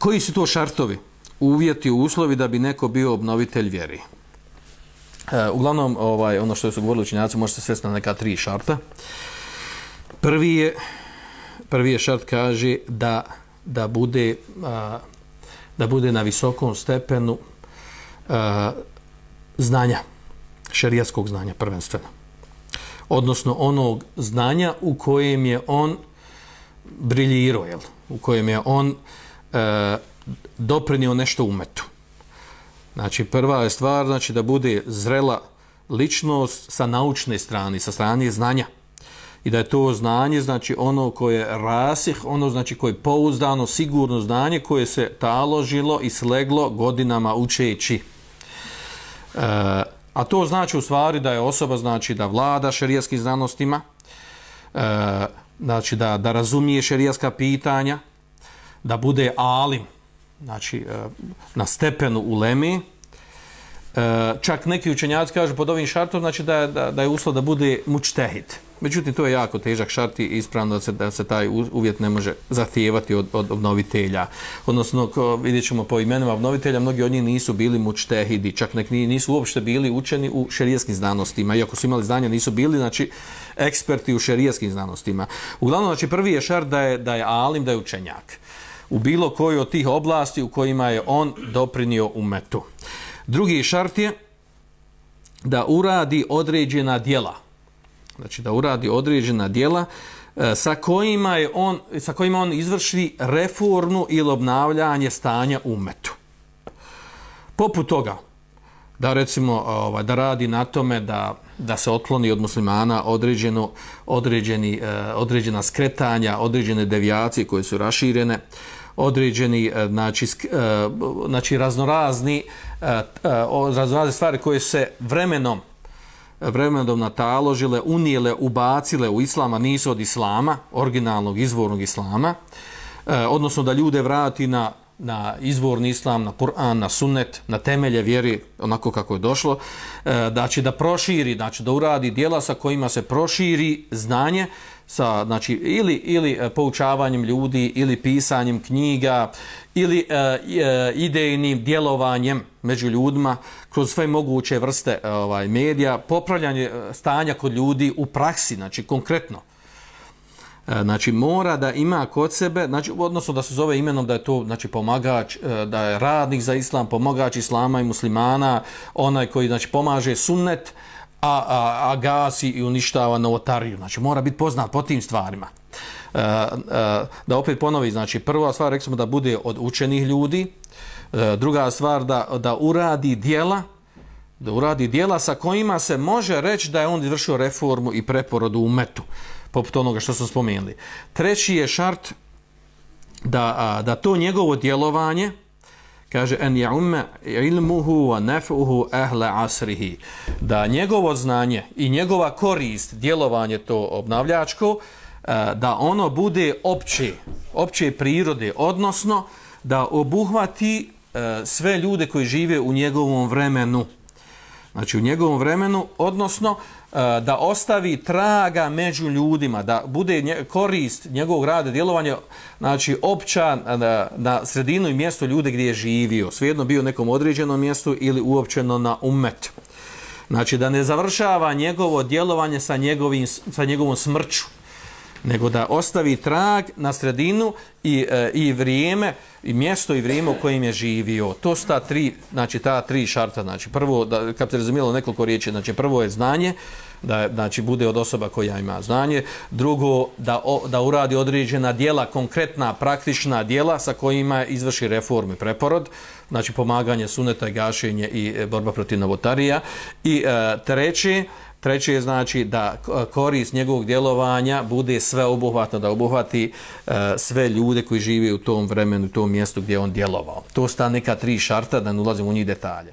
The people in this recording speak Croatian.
Koji su to šartovi? Uvjeti, uslovi da bi neko bio obnovitelj vjeri. E, uglavnom, ovaj, ono što su govorili učinjaci, može se svesti na neka tri šarta. Prvi je, prvi šart kaže da, da, bude, da bude na visokom stepenu a, znanja, šerijatskog znanja prvenstveno. Odnosno onog znanja u kojem je on briljirao, jel? u kojem je on doprinio nešto umetu. Znači, prva je stvar znači, da bude zrela ličnost sa naučne strane, sa strane znanja. I da je to znanje, znači ono koje je rasih, ono znači koje je pouzdano, sigurno znanje koje se taložilo i sleglo godinama učeći. E, a to znači u stvari da je osoba znači da vlada šerijaskim znanostima, e, znači da, da razumije šerijaska pitanja, da bude alim, znači e, na stepenu u lemi, e, čak neki učenjaci kažu pod ovim šartom, znači da, da, da je uslov da bude mučtehid. Međutim, to je jako težak šart i ispravno da se, da se taj uvjet ne može zahtijevati od, od obnovitelja. Odnosno, ko vidjet ćemo po imenima obnovitelja, mnogi od njih nisu bili mučtehidi, čak nek nisu uopšte bili učeni u šerijeskim znanostima. Iako su imali znanja, nisu bili, znači, eksperti u šerijeskim znanostima. Uglavnom, znači, prvi je šart da je, da je alim, da je učenjak. U bilo koji od tih oblasti u kojima je on doprinio umetu. Drugi šart je da uradi određena dijela znači da uradi određena djela e, sa kojima je on sa kojima on izvrši reformu ili obnavljanje stanja umetu. Poput toga da recimo ovaj da radi na tome da da se otkloni od muslimana određeno određeni e, određena skretanja, određene devijacije koje su raširene, određeni e, znači znači raznorazni raznorazne stvari koje se vremenom vremenom nataložile, unijele, ubacile u islama, nisu od islama, originalnog, izvornog islama, e, odnosno da ljude vrati na, na izvorni islam, na Kur'an, na sunnet, na temelje vjeri, onako kako je došlo, e, da će da proširi, znači da uradi dijela sa kojima se proširi znanje, sa, znači, ili, ili e, poučavanjem ljudi, ili pisanjem knjiga, ili e, e, idejnim djelovanjem među ljudima kroz sve moguće vrste e, ovaj medija, popravljanje stanja kod ljudi u praksi, znači konkretno. Znači mora da ima kod sebe, znači odnosno da se zove imenom da je to znači pomagač, da je radnik za islam, pomagač islama i muslimana, onaj koji znači pomaže sunnet, a, a, a gasi i uništava novotariju. Znači, mora biti poznat po tim stvarima. E, e, da opet ponovi, znači, prva stvar, rekli smo da bude od učenih ljudi, e, druga stvar, da, da uradi dijela, da uradi dijela sa kojima se može reći da je on izvršio reformu i preporodu u metu, poput onoga što smo spomenuli. Treći je šart da, a, da to njegovo djelovanje, kaže en ya'umma ilmuhu wa naf'uhu ahla asrihi. Da njegovo znanje i njegova korist djelovanje to obnavljačko e, da ono bude opće opće prirode odnosno da obuhvati e, sve ljude koji žive u njegovom vremenu znači u njegovom vremenu odnosno E, da ostavi traga među ljudima, da bude korist njegovog rada, djelovanja, znači opća na, na sredinu i mjesto ljude gdje je živio, svejedno bio u nekom određenom mjestu ili uopćeno na umet. Znači da ne završava njegovo djelovanje sa, njegovim, sa njegovom smrću, nego da ostavi trag na sredinu i, e, i vrijeme i mjesto i vrijeme u kojim je živio. To su ta tri, znači ta tri šarta. Znači prvo, da, kad se razumijelo nekoliko riječi, znači prvo je znanje, da znači bude od osoba koja ima znanje. Drugo, da, o, da uradi određena dijela, konkretna, praktična dijela sa kojima izvrši reformu i preporod. Znači pomaganje suneta gašenje i e, borba protiv novotarija. I e, treći, Treće je znači da korist njegovog djelovanja bude sve obuhvatno, da obuhvati uh, sve ljude koji žive u tom vremenu, u tom mjestu gdje on djelovao. To sta neka tri šarta, da ne ulazim u njih detalje.